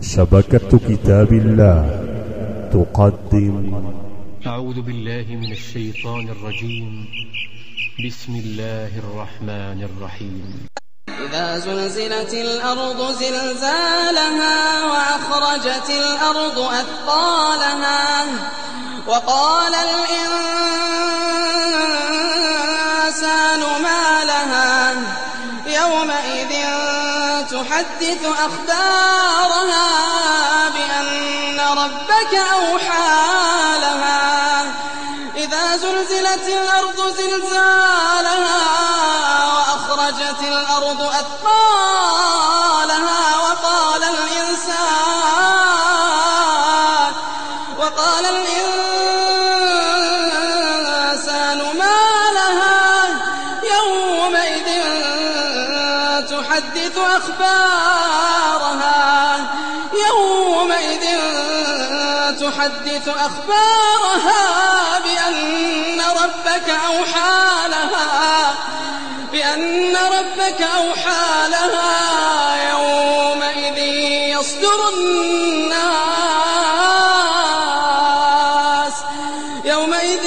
شبكة كتاب الله تقدم. أعوذ بالله من الشيطان الرجيم. بسم الله الرحمن الرحيم. إذا زلزلت الأرض زلزالها وأخرجت الأرض أثقالها وقال الإنسان ما لها يومئذ تحدث أخبارها بأن ربك أوحى لها. إذا زلزلت الأرض زلزالها وأخرجت الأرض أثقالها وقال الإنسان وقال الإنسان ما لها يومئذ تحدث أخبارها. يومئذ تحدث أخبارها بأن ربك أوحى لها. بأن ربك أوحى لها. يومئذ يصدر الناس. يومئذ